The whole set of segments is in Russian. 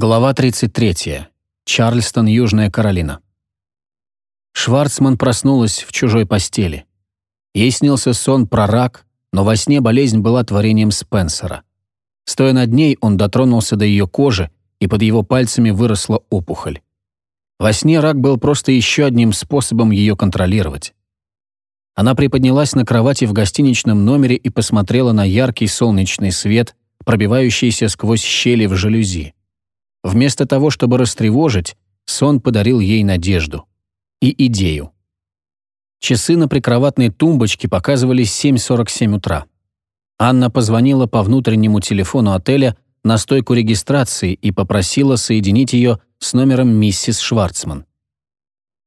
Глава 33. Чарльстон, Южная Каролина. Шварцман проснулась в чужой постели. Ей снился сон про рак, но во сне болезнь была творением Спенсера. Стоя над ней, он дотронулся до ее кожи, и под его пальцами выросла опухоль. Во сне рак был просто еще одним способом ее контролировать. Она приподнялась на кровати в гостиничном номере и посмотрела на яркий солнечный свет, пробивающийся сквозь щели в жалюзи. Вместо того, чтобы растревожить, сон подарил ей надежду и идею. Часы на прикроватной тумбочке показывали 7.47 утра. Анна позвонила по внутреннему телефону отеля на стойку регистрации и попросила соединить ее с номером миссис Шварцман.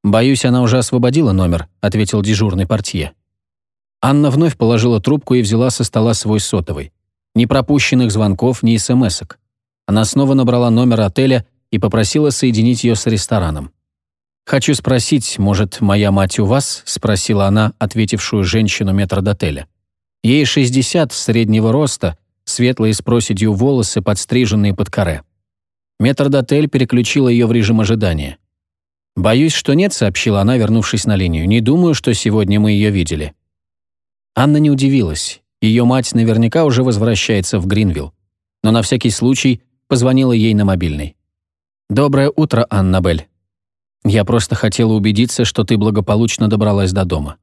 «Боюсь, она уже освободила номер», — ответил дежурный портье. Анна вновь положила трубку и взяла со стола свой сотовый. Ни пропущенных звонков, ни смс-ок. Она снова набрала номер отеля и попросила соединить ее с рестораном. «Хочу спросить, может, моя мать у вас?» — спросила она, ответившую женщину метрдотеля. Ей 60, среднего роста, светлые с проседью волосы, подстриженные под каре. Метрдотель переключила ее в режим ожидания. «Боюсь, что нет», — сообщила она, вернувшись на линию. «Не думаю, что сегодня мы ее видели». Анна не удивилась. Ее мать наверняка уже возвращается в Гринвилл. Но на всякий случай позвонила ей на мобильный. «Доброе утро, Аннабель. Я просто хотела убедиться, что ты благополучно добралась до дома.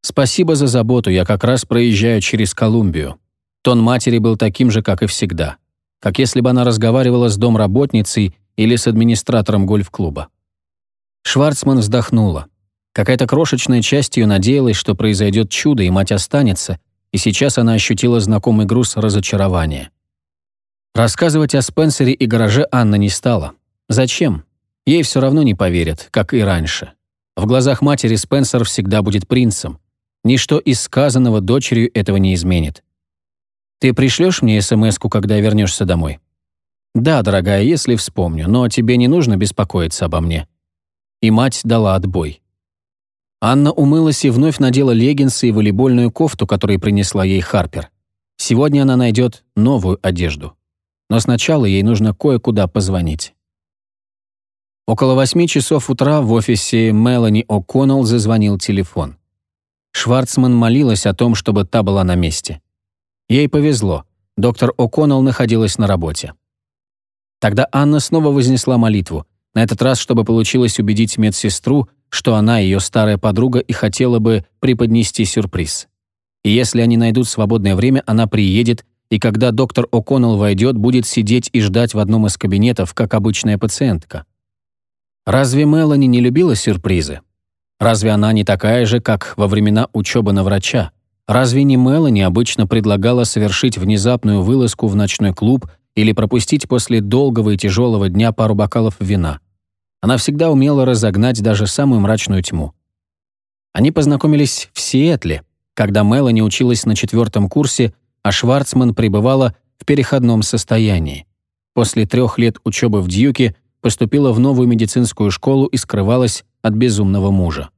Спасибо за заботу, я как раз проезжаю через Колумбию. Тон матери был таким же, как и всегда. Как если бы она разговаривала с домработницей или с администратором гольф-клуба. Шварцман вздохнула. Какая-то крошечная часть ее надеялась, что произойдет чудо, и мать останется, и сейчас она ощутила знакомый груз разочарования. Рассказывать о Спенсере и гараже Анна не стала. Зачем? Ей все равно не поверят, как и раньше. В глазах матери Спенсер всегда будет принцем. Ничто из сказанного дочерью этого не изменит. «Ты пришлешь мне смс когда вернешься домой?» «Да, дорогая, если вспомню, но тебе не нужно беспокоиться обо мне». И мать дала отбой. Анна умылась и вновь надела леггинсы и волейбольную кофту, которую принесла ей Харпер. Сегодня она найдет новую одежду но сначала ей нужно кое-куда позвонить. Около восьми часов утра в офисе Мелани О'Коннелл зазвонил телефон. Шварцман молилась о том, чтобы та была на месте. Ей повезло, доктор О'Коннелл находилась на работе. Тогда Анна снова вознесла молитву, на этот раз, чтобы получилось убедить медсестру, что она ее старая подруга и хотела бы преподнести сюрприз. И если они найдут свободное время, она приедет и когда доктор О'Коннелл войдет, будет сидеть и ждать в одном из кабинетов, как обычная пациентка. Разве Мелани не любила сюрпризы? Разве она не такая же, как во времена учебы на врача? Разве не Мелани обычно предлагала совершить внезапную вылазку в ночной клуб или пропустить после долгого и тяжелого дня пару бокалов вина? Она всегда умела разогнать даже самую мрачную тьму. Они познакомились в Сиэтле, когда Мелани училась на четвертом курсе а Шварцман пребывала в переходном состоянии. После трех лет учебы в Дьюке поступила в новую медицинскую школу и скрывалась от безумного мужа.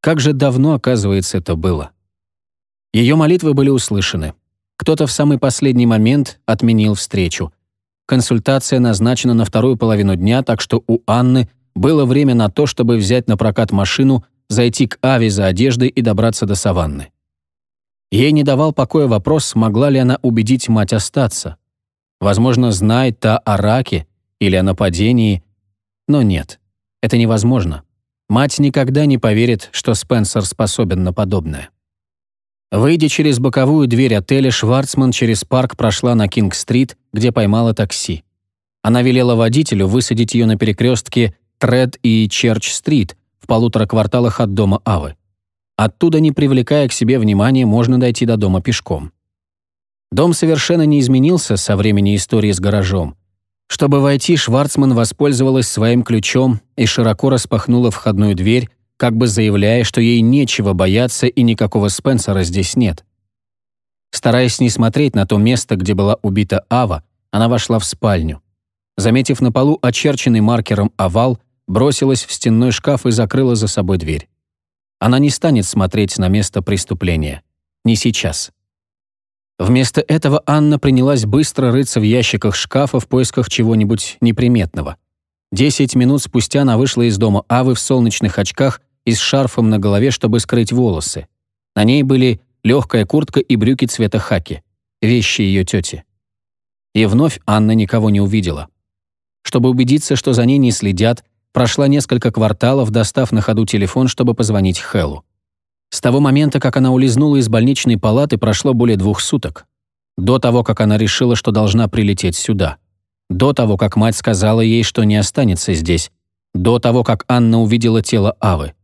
Как же давно, оказывается, это было. Ее молитвы были услышаны. Кто-то в самый последний момент отменил встречу. Консультация назначена на вторую половину дня, так что у Анны было время на то, чтобы взять на прокат машину, зайти к Ави за одеждой и добраться до саванны. Ей не давал покоя вопрос, смогла ли она убедить мать остаться. Возможно, знает та о раке или о нападении, но нет, это невозможно. Мать никогда не поверит, что Спенсер способен на подобное. Выйдя через боковую дверь отеля, Шварцман через парк прошла на Кинг-стрит, где поймала такси. Она велела водителю высадить ее на перекрестке Тред и Черч-стрит в полутора кварталах от дома Авы. Оттуда, не привлекая к себе внимания, можно дойти до дома пешком. Дом совершенно не изменился со времени истории с гаражом. Чтобы войти, Шварцман воспользовалась своим ключом и широко распахнула входную дверь, как бы заявляя, что ей нечего бояться и никакого Спенсера здесь нет. Стараясь не смотреть на то место, где была убита Ава, она вошла в спальню. Заметив на полу очерченный маркером овал, бросилась в стенной шкаф и закрыла за собой дверь. Она не станет смотреть на место преступления. Не сейчас. Вместо этого Анна принялась быстро рыться в ящиках шкафа в поисках чего-нибудь неприметного. Десять минут спустя она вышла из дома Авы в солнечных очках и с шарфом на голове, чтобы скрыть волосы. На ней были легкая куртка и брюки цвета хаки, вещи ее тети. И вновь Анна никого не увидела. Чтобы убедиться, что за ней не следят, прошла несколько кварталов, достав на ходу телефон, чтобы позвонить Хеллу. С того момента, как она улизнула из больничной палаты, прошло более двух суток. До того, как она решила, что должна прилететь сюда. До того, как мать сказала ей, что не останется здесь. До того, как Анна увидела тело Авы.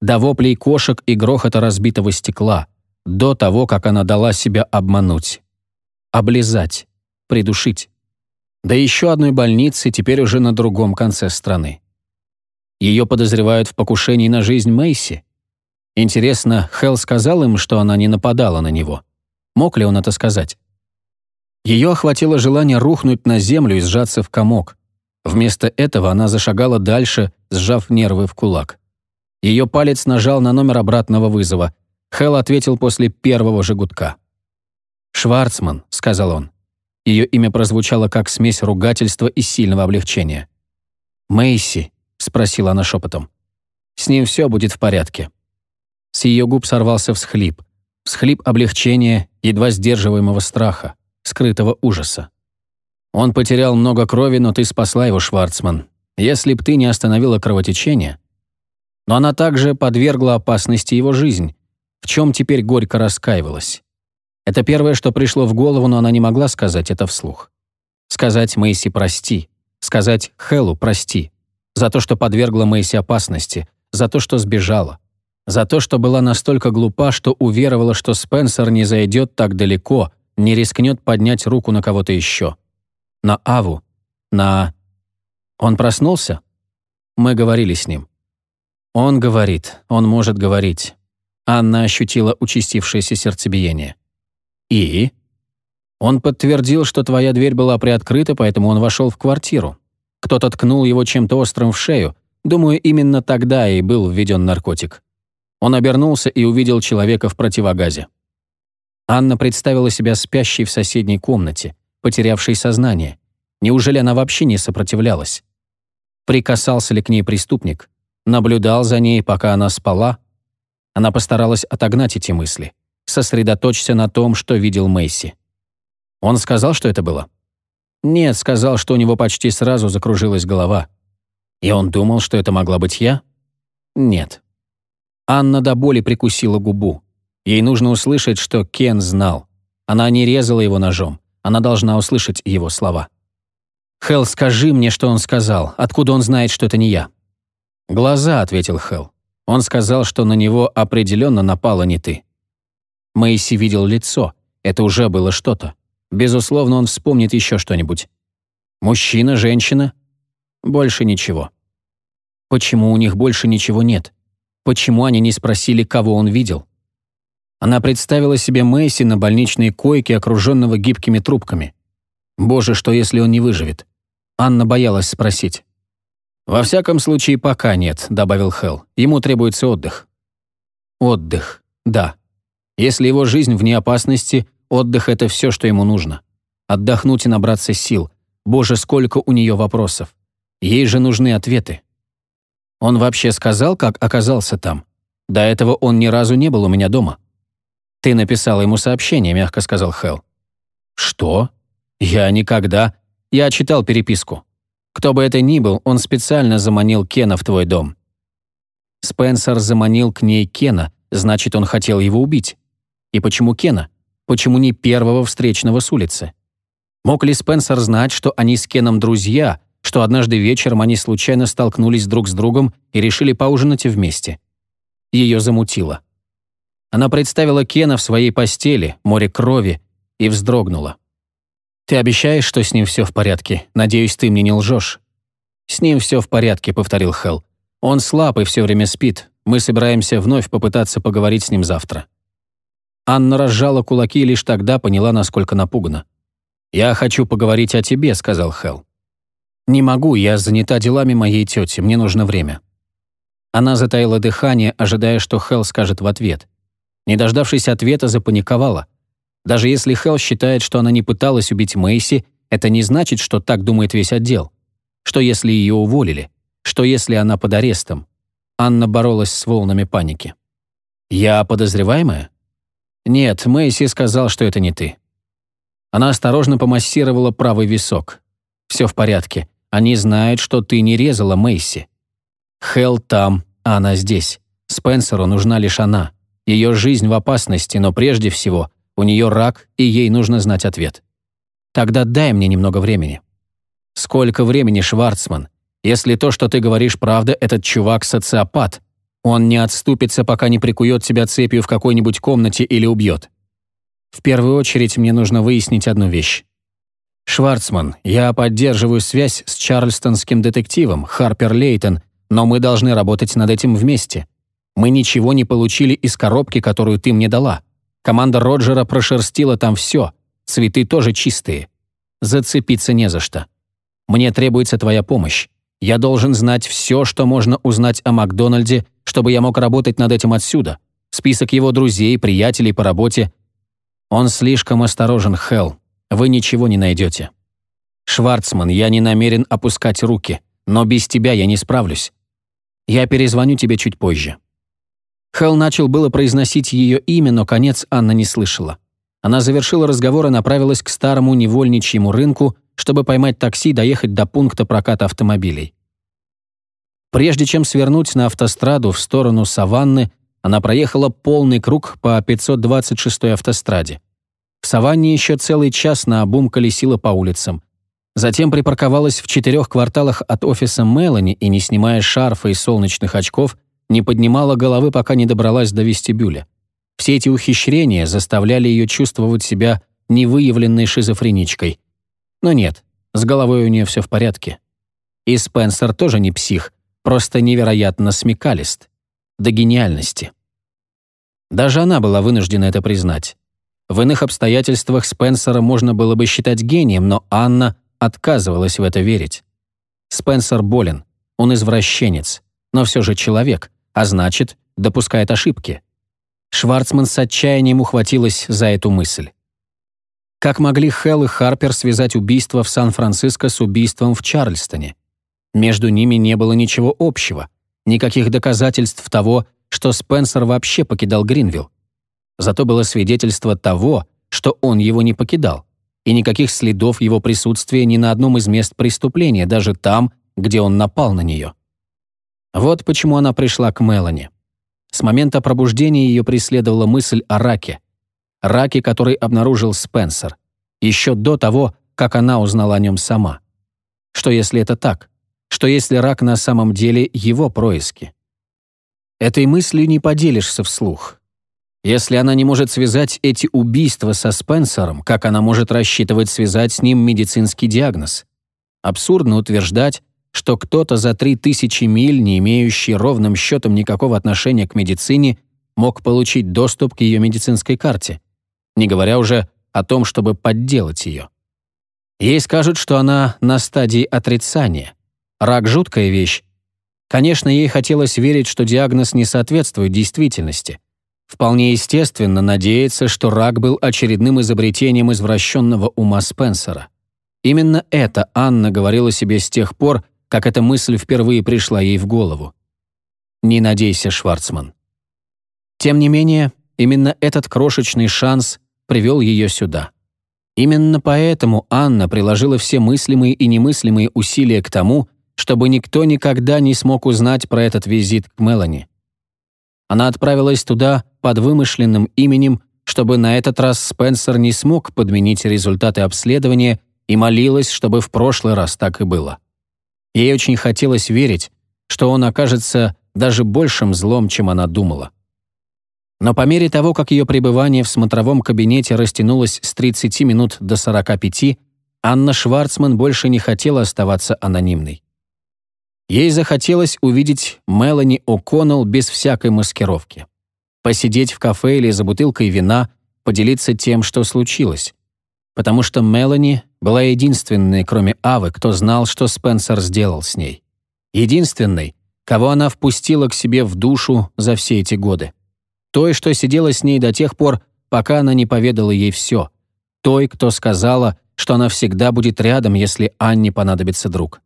До воплей кошек и грохота разбитого стекла. До того, как она дала себя обмануть. Облизать придушить. До еще одной больницы, теперь уже на другом конце страны. Ее подозревают в покушении на жизнь Мэйси. Интересно, Хелл сказал им, что она не нападала на него. Мог ли он это сказать? Ее охватило желание рухнуть на землю и сжаться в комок. Вместо этого она зашагала дальше, сжав нервы в кулак. Ее палец нажал на номер обратного вызова. Хелл ответил после первого же. «Шварцман», — сказал он. Ее имя прозвучало как смесь ругательства и сильного облегчения. «Мэйси?» — спросила она шепотом. «С ним все будет в порядке». С ее губ сорвался всхлип. Всхлип облегчения, едва сдерживаемого страха, скрытого ужаса. «Он потерял много крови, но ты спасла его, Шварцман. Если б ты не остановила кровотечение...» Но она также подвергла опасности его жизнь, в чем теперь горько раскаивалась. Это первое, что пришло в голову, но она не могла сказать это вслух. Сказать Мэйси «прости», сказать Хэллу «прости», за то, что подвергла Мэйси опасности, за то, что сбежала, за то, что была настолько глупа, что уверовала, что Спенсер не зайдет так далеко, не рискнет поднять руку на кого-то еще. На Аву, на... Он проснулся? Мы говорили с ним. Он говорит, он может говорить. Анна ощутила участившееся сердцебиение. «И?» Он подтвердил, что твоя дверь была приоткрыта, поэтому он вошел в квартиру. Кто-то ткнул его чем-то острым в шею. Думаю, именно тогда и был введен наркотик. Он обернулся и увидел человека в противогазе. Анна представила себя спящей в соседней комнате, потерявшей сознание. Неужели она вообще не сопротивлялась? Прикасался ли к ней преступник? Наблюдал за ней, пока она спала? Она постаралась отогнать эти мысли сосредоточься на том, что видел Мэйси. Он сказал, что это было? Нет, сказал, что у него почти сразу закружилась голова. И он думал, что это могла быть я? Нет. Анна до боли прикусила губу. Ей нужно услышать, что Кен знал. Она не резала его ножом. Она должна услышать его слова. «Хелл, скажи мне, что он сказал. Откуда он знает, что это не я?» «Глаза», — ответил Хелл. Он сказал, что на него определенно напала не ты. Мэйси видел лицо. Это уже было что-то. Безусловно, он вспомнит еще что-нибудь. Мужчина, женщина? Больше ничего. Почему у них больше ничего нет? Почему они не спросили, кого он видел? Она представила себе Мэйси на больничной койке, окруженного гибкими трубками. Боже, что если он не выживет? Анна боялась спросить. «Во всяком случае, пока нет», — добавил Хелл. «Ему требуется отдых». «Отдых, да. Если его жизнь вне опасности, отдых — это все, что ему нужно. Отдохнуть и набраться сил. Боже, сколько у нее вопросов. Ей же нужны ответы. Он вообще сказал, как оказался там? До этого он ни разу не был у меня дома. «Ты написала ему сообщение», — мягко сказал Хелл. «Что? Я никогда...» Я читал переписку. Кто бы это ни был, он специально заманил Кена в твой дом. Спенсер заманил к ней Кена, значит, он хотел его убить. И почему Кена? Почему не первого встречного с улицы? Мог ли Спенсер знать, что они с Кеном друзья, что однажды вечером они случайно столкнулись друг с другом и решили поужинать вместе? Ее замутило. Она представила Кена в своей постели, море крови, и вздрогнула. «Ты обещаешь, что с ним все в порядке? Надеюсь, ты мне не лжешь?» «С ним все в порядке», — повторил Хелл. «Он слаб и все время спит. Мы собираемся вновь попытаться поговорить с ним завтра». Анна разжала кулаки и лишь тогда поняла, насколько напугана. «Я хочу поговорить о тебе», — сказал Хелл. «Не могу, я занята делами моей тети, мне нужно время». Она затаила дыхание, ожидая, что Хелл скажет в ответ. Не дождавшись ответа, запаниковала. Даже если Хелл считает, что она не пыталась убить Мэйси, это не значит, что так думает весь отдел. Что если ее уволили? Что если она под арестом? Анна боролась с волнами паники. «Я подозреваемая?» «Нет, Мэйси сказал, что это не ты». Она осторожно помассировала правый висок. «Все в порядке. Они знают, что ты не резала Мэйси. Хелл там, а она здесь. Спенсеру нужна лишь она. Ее жизнь в опасности, но прежде всего у нее рак, и ей нужно знать ответ. Тогда дай мне немного времени». «Сколько времени, Шварцман? Если то, что ты говоришь, правда, этот чувак социопат. Он не отступится, пока не прикует себя цепью в какой-нибудь комнате или убьет. В первую очередь мне нужно выяснить одну вещь. Шварцман, я поддерживаю связь с чарльстонским детективом Харпер Лейтон, но мы должны работать над этим вместе. Мы ничего не получили из коробки, которую ты мне дала. Команда Роджера прошерстила там все. Цветы тоже чистые. Зацепиться не за что. Мне требуется твоя помощь. Я должен знать все, что можно узнать о Макдональде, чтобы я мог работать над этим отсюда. Список его друзей, приятелей по работе. Он слишком осторожен, Хелл. Вы ничего не найдете. Шварцман, я не намерен опускать руки, но без тебя я не справлюсь. Я перезвоню тебе чуть позже. Хелл начал было произносить ее имя, но конец Анна не слышала. Она завершила разговор и направилась к старому невольничьему рынку, чтобы поймать такси и доехать до пункта проката автомобилей. Прежде чем свернуть на автостраду в сторону Саванны, она проехала полный круг по 526-й автостраде. В Саванне еще целый час на обум колесила по улицам. Затем припарковалась в четырех кварталах от офиса Мелани и, не снимая шарфа и солнечных очков, не поднимала головы, пока не добралась до вестибюля. Все эти ухищрения заставляли ее чувствовать себя невыявленной шизофреничкой. Но нет, с головой у нее все в порядке. И Спенсер тоже не псих, просто невероятно смекалист. До гениальности. Даже она была вынуждена это признать. В иных обстоятельствах Спенсера можно было бы считать гением, но Анна отказывалась в это верить. Спенсер болен, он извращенец, но все же человек, а значит, допускает ошибки. Шварцман с отчаянием ухватилась за эту мысль. Как могли Хелл и Харпер связать убийство в Сан-Франциско с убийством в Чарльстоне? Между ними не было ничего общего, никаких доказательств того, что Спенсер вообще покидал Гринвилл. Зато было свидетельство того, что он его не покидал, и никаких следов его присутствия ни на одном из мест преступления, даже там, где он напал на нее. Вот почему она пришла к Мелани. С момента пробуждения ее преследовала мысль о раке, раке, который обнаружил Спенсер, еще до того, как она узнала о нем сама. Что если это так? Что если рак на самом деле его происки? Этой мыслью не поделишься вслух. Если она не может связать эти убийства со Спенсером, как она может рассчитывать связать с ним медицинский диагноз? Абсурдно утверждать, что кто-то за три тысячи миль, не имеющий ровным счетом никакого отношения к медицине, мог получить доступ к ее медицинской карте не говоря уже о том, чтобы подделать ее. Ей скажут, что она на стадии отрицания. Рак – жуткая вещь. Конечно, ей хотелось верить, что диагноз не соответствует действительности. Вполне естественно надеяться, что рак был очередным изобретением извращенного ума Спенсера. Именно это Анна говорила себе с тех пор, как эта мысль впервые пришла ей в голову. «Не надейся, Шварцман». Тем не менее, именно этот крошечный шанс привел ее сюда. Именно поэтому Анна приложила все мыслимые и немыслимые усилия к тому, чтобы никто никогда не смог узнать про этот визит к Мелани. Она отправилась туда под вымышленным именем, чтобы на этот раз Спенсер не смог подменить результаты обследования и молилась, чтобы в прошлый раз так и было. Ей очень хотелось верить, что он окажется даже большим злом, чем она думала. Но по мере того, как ее пребывание в смотровом кабинете растянулось с 30 минут до 45, Анна Шварцман больше не хотела оставаться анонимной. Ей захотелось увидеть Мелани О'Коннелл без всякой маскировки. Посидеть в кафе или за бутылкой вина, поделиться тем, что случилось. Потому что Мелани была единственной, кроме Авы, кто знал, что Спенсер сделал с ней. Единственной, кого она впустила к себе в душу за все эти годы той, что сидела с ней до тех пор, пока она не поведала ей все. Той, кто сказала, что она всегда будет рядом, если Анне понадобится друг.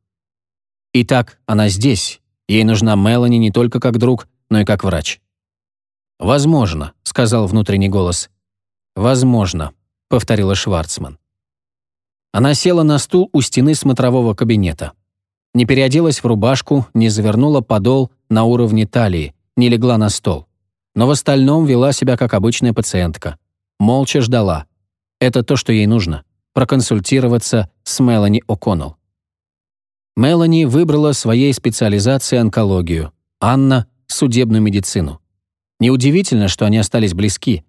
Итак, она здесь. Ей нужна Мелани не только как друг, но и как врач. «Возможно», — сказал внутренний голос. «Возможно», — повторила Шварцман. Она села на стул у стены смотрового кабинета. Не переоделась в рубашку, не завернула подол на уровне талии, не легла на стол. Но в остальном вела себя как обычная пациентка. Молча ждала. Это то, что ей нужно — проконсультироваться с Мелани О'Коннелл. Мелани выбрала своей специализацией онкологию, Анна — судебную медицину. Неудивительно, что они остались близки.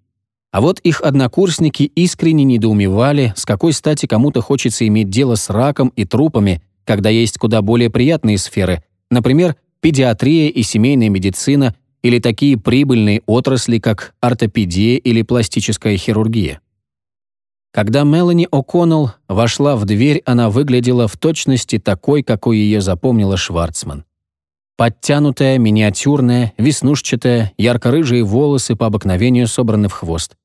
А вот их однокурсники искренне недоумевали, с какой стати кому-то хочется иметь дело с раком и трупами, когда есть куда более приятные сферы, например, педиатрия и семейная медицина или такие прибыльные отрасли, как ортопедия или пластическая хирургия. Когда Мелани О'Коннелл вошла в дверь, она выглядела в точности такой, какой ее запомнила Шварцман. Подтянутая, миниатюрная, веснушчатая, ярко-рыжие волосы по обыкновению собраны в хвост.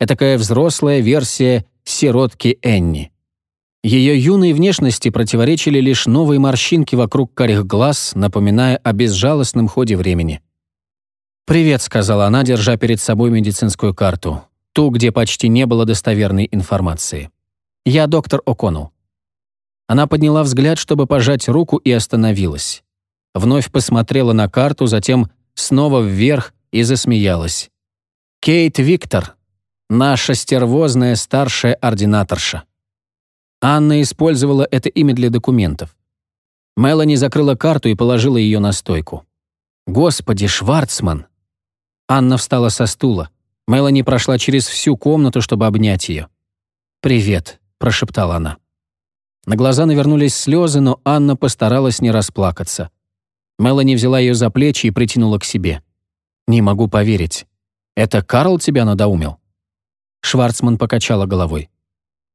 Этакая взрослая версия сиротки Энни. Ее юной внешности противоречили лишь новые морщинки вокруг карих глаз, напоминая о безжалостном ходе времени. «Привет», — сказала она, держа перед собой медицинскую карту, ту, где почти не было достоверной информации. «Я доктор О'Коннелл». Она подняла взгляд, чтобы пожать руку, и остановилась вновь посмотрела на карту, затем снова вверх и засмеялась. «Кейт Виктор, наша стервозная старшая ординаторша». Анна использовала это имя для документов. Мелани закрыла карту и положила ее на стойку. «Господи, Шварцман!» Анна встала со стула. Мелани прошла через всю комнату, чтобы обнять ее. «Привет», — прошептала она. На глаза навернулись слезы, но Анна постаралась не расплакаться. Мелани взяла ее за плечи и притянула к себе. «Не могу поверить. Это Карл тебя надоумил?» Шварцман покачала головой.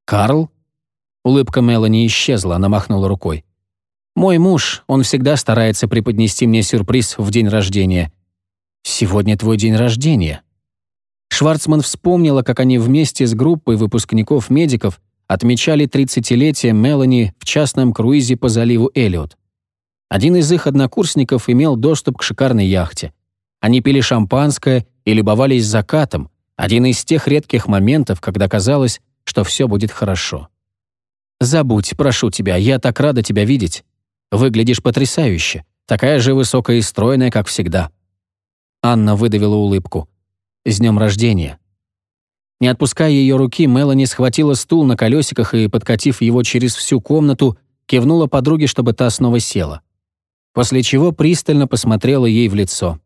«Карл?» Улыбка Мелани исчезла, она махнула рукой. «Мой муж, он всегда старается преподнести мне сюрприз в день рождения. Сегодня твой день рождения». Шварцман вспомнила, как они вместе с группой выпускников-медиков отмечали 30-летие Мелани в частном круизе по заливу Эллиот. Один из их однокурсников имел доступ к шикарной яхте. Они пили шампанское и любовались закатом, один из тех редких моментов, когда казалось, что все будет хорошо. «Забудь, прошу тебя, я так рада тебя видеть. Выглядишь потрясающе, такая же высокая и стройная, как всегда». Анна выдавила улыбку. «С днем рождения». Не отпуская ее руки, Мелани схватила стул на колесиках и, подкатив его через всю комнату, кивнула подруге, чтобы та снова села после чего пристально посмотрела ей в лицо.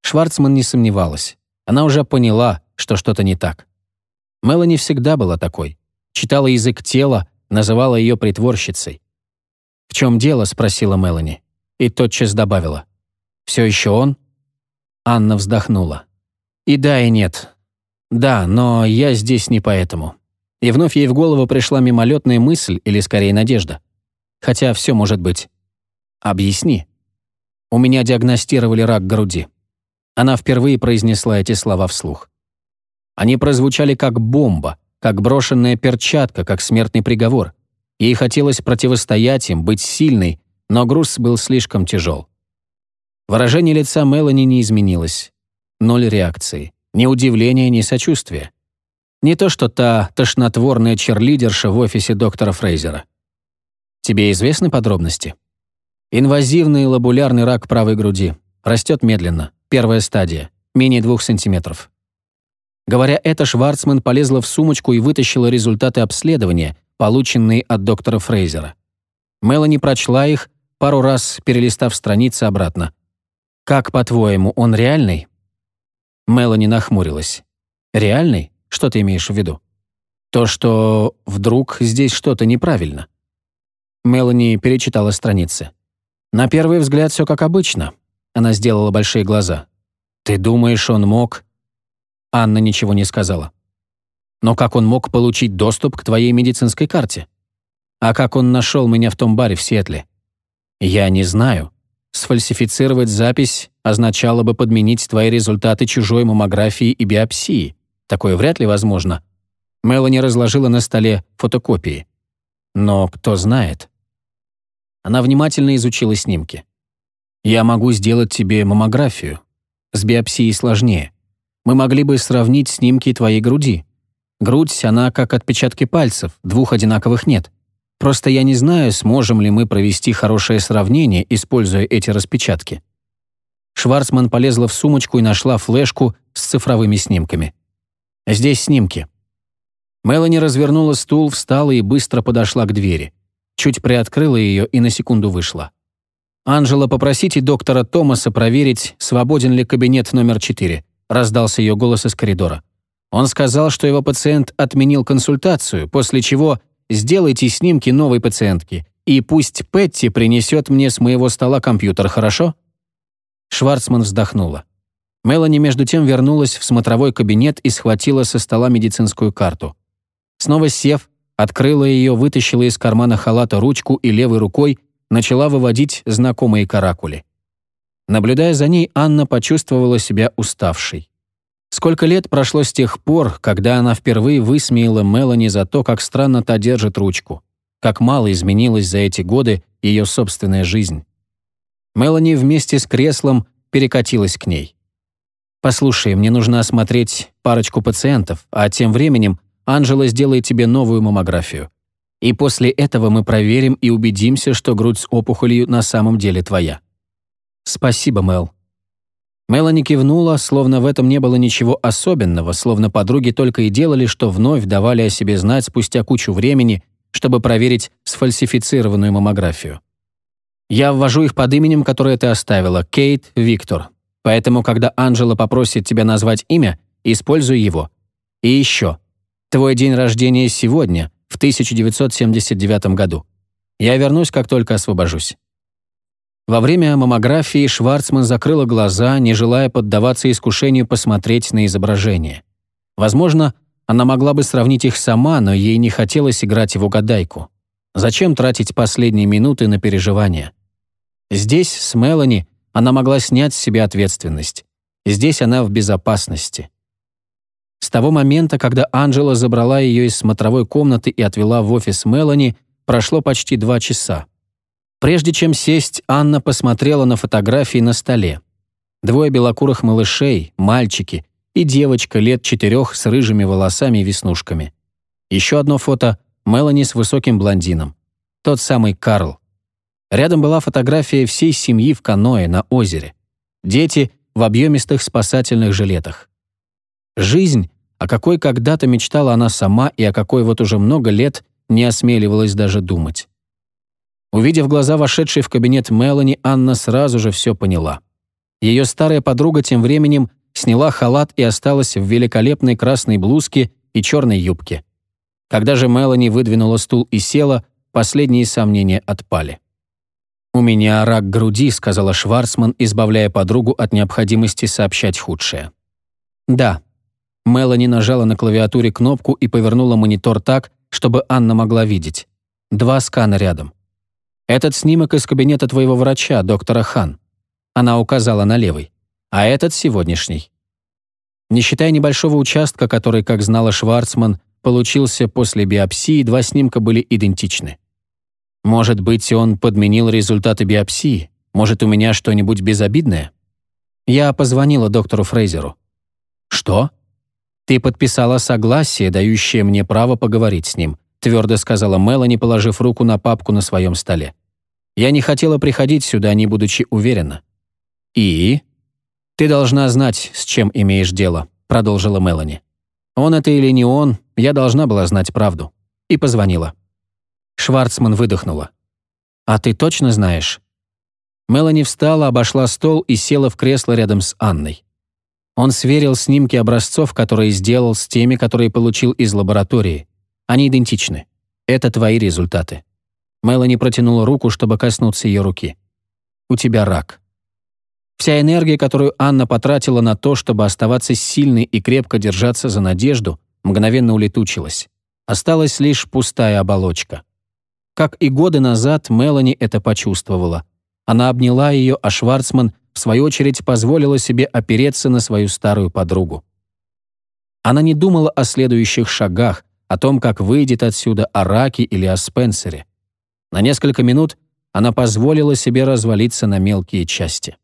Шварцман не сомневалась. Она уже поняла, что что-то не так. Мелани всегда была такой. Читала язык тела, называла ее притворщицей. «В чем дело?» — спросила Мелани. И тотчас добавила. «Все еще он?» Анна вздохнула. «И да, и нет. Да, но я здесь не поэтому». И вновь ей в голову пришла мимолетная мысль, или скорее надежда. Хотя все может быть. Объясни. У меня диагностировали рак груди. Она впервые произнесла эти слова вслух. Они прозвучали как бомба, как брошенная перчатка, как смертный приговор. Ей хотелось противостоять им, быть сильной, но груз был слишком тяжел. Выражение лица Мелани не изменилось. Ноль реакции. Ни удивления, ни сочувствия. Не то что та тошнотворная черлидерша в офисе доктора Фрейзера. Тебе известны подробности? Инвазивный лобулярный рак правой груди. Растет медленно. Первая стадия. Менее двух сантиметров. Говоря это, Шварцман полезла в сумочку и вытащила результаты обследования, полученные от доктора Фрейзера. Мелани прочла их, пару раз перелистав страницы обратно. «Как, по-твоему, он реальный?» Мелани нахмурилась. «Реальный? Что ты имеешь в виду?» «То, что вдруг здесь что-то неправильно». Мелани перечитала страницы. На первый взгляд все как обычно. Она сделала большие глаза. «Ты думаешь, он мог...» Анна ничего не сказала. «Но как он мог получить доступ к твоей медицинской карте? А как он нашел меня в том баре в Сиэтле? Я не знаю. Сфальсифицировать запись означало бы подменить твои результаты чужой маммографии и биопсии. Такое вряд ли возможно. Мелани разложила на столе фотокопии. Но кто знает? Она внимательно изучила снимки. «Я могу сделать тебе маммографию. С биопсией сложнее. Мы могли бы сравнить снимки твоей груди. Грудь, она как отпечатки пальцев, двух одинаковых нет. Просто я не знаю, сможем ли мы провести хорошее сравнение, используя эти распечатки». Шварцман полезла в сумочку и нашла флешку с цифровыми снимками. «Здесь снимки». Мелани развернула стул, встала и быстро подошла к двери. Чуть приоткрыла ее и на секунду вышла. «Анжела, попросите доктора Томаса проверить, свободен ли кабинет номер 4», раздался ее голос из коридора. Он сказал, что его пациент отменил консультацию, после чего сделайте снимки новой пациентки, и пусть Петти принесет мне с моего стола компьютер, хорошо?» Шварцман вздохнула. Мелани между тем вернулась в смотровой кабинет и схватила со стола медицинскую карту. Снова сев, открыла ее, вытащила из кармана халата ручку и левой рукой начала выводить знакомые каракули. Наблюдая за ней, Анна почувствовала себя уставшей. Сколько лет прошло с тех пор, когда она впервые высмеяла Мелани за то, как странно та держит ручку, как мало изменилась за эти годы ее собственная жизнь. Мелани вместе с креслом перекатилась к ней. «Послушай, мне нужно осмотреть парочку пациентов, а тем временем Анжела сделает тебе новую маммографию. И после этого мы проверим и убедимся, что грудь с опухолью на самом деле твоя». «Спасибо, Мел». Мелани кивнула, словно в этом не было ничего особенного, словно подруги только и делали, что вновь давали о себе знать спустя кучу времени, чтобы проверить сфальсифицированную маммографию. Я ввожу их под именем, которое ты оставила, Кейт Виктор. Поэтому, когда Анжела попросит тебя назвать имя, используй его. И еще. Твой день рождения сегодня, в 1979 году. Я вернусь, как только освобожусь». Во время маммографии Шварцман закрыла глаза, не желая поддаваться искушению посмотреть на изображение. Возможно, она могла бы сравнить их сама, но ей не хотелось играть в угадайку. Зачем тратить последние минуты на переживания? Здесь, с Мелани, она могла снять с себя ответственность. Здесь она в безопасности. С того момента, когда Анжела забрала ее из смотровой комнаты и отвела в офис Мелани, прошло почти два часа. Прежде чем сесть, Анна посмотрела на фотографии на столе. Двое белокурых малышей, мальчики и девочка лет четырех с рыжими волосами и веснушками. Еще одно фото — Мелани с высоким блондином. Тот самый Карл. Рядом была фотография всей семьи в каное на озере. Дети в объемистых спасательных жилетах. Жизнь, о какой когда-то мечтала она сама и о какой вот уже много лет не осмеливалась даже думать. Увидев глаза вошедшей в кабинет Мелани, Анна сразу же все поняла. Ее старая подруга тем временем сняла халат и осталась в великолепной красной блузке и черной юбке. Когда же Мелани выдвинула стул и села, последние сомнения отпали. «У меня рак груди», — сказала Шварцман, избавляя подругу от необходимости сообщать худшее. «Да». Мелани нажала на клавиатуре кнопку и повернула монитор так, чтобы Анна могла видеть. Два скана рядом. «Этот снимок из кабинета твоего врача, доктора Хан». Она указала на левый. «А этот сегодняшний». Не считая небольшого участка, который, как знала Шварцман, получился после биопсии, два снимка были идентичны. Может быть, он подменил результаты биопсии? Может, у меня что-нибудь безобидное? Я позвонила доктору Фрейзеру. Что? Ты подписала согласие, дающее мне право поговорить с ним, твердо сказала Мелани, положив руку на папку на своем столе. Я не хотела приходить сюда, не будучи уверена. И? Ты должна знать, с чем имеешь дело, продолжила Мелани. Он это или не он, я должна была знать правду. И позвонила. Шварцман выдохнула. «А ты точно знаешь?» Мелани встала, обошла стол и села в кресло рядом с Анной. Он сверил снимки образцов, которые сделал, с теми, которые получил из лаборатории. Они идентичны. Это твои результаты. Мелани протянула руку, чтобы коснуться ее руки. «У тебя рак». Вся энергия, которую Анна потратила на то, чтобы оставаться сильной и крепко держаться за надежду, мгновенно улетучилась. Осталась лишь пустая оболочка. Как и годы назад, Мелани это почувствовала. Она обняла ее, а Шварцман, в свою очередь, позволила себе опереться на свою старую подругу. Она не думала о следующих шагах, о том, как выйдет отсюда о Раке или о Спенсере. На несколько минут она позволила себе развалиться на мелкие части.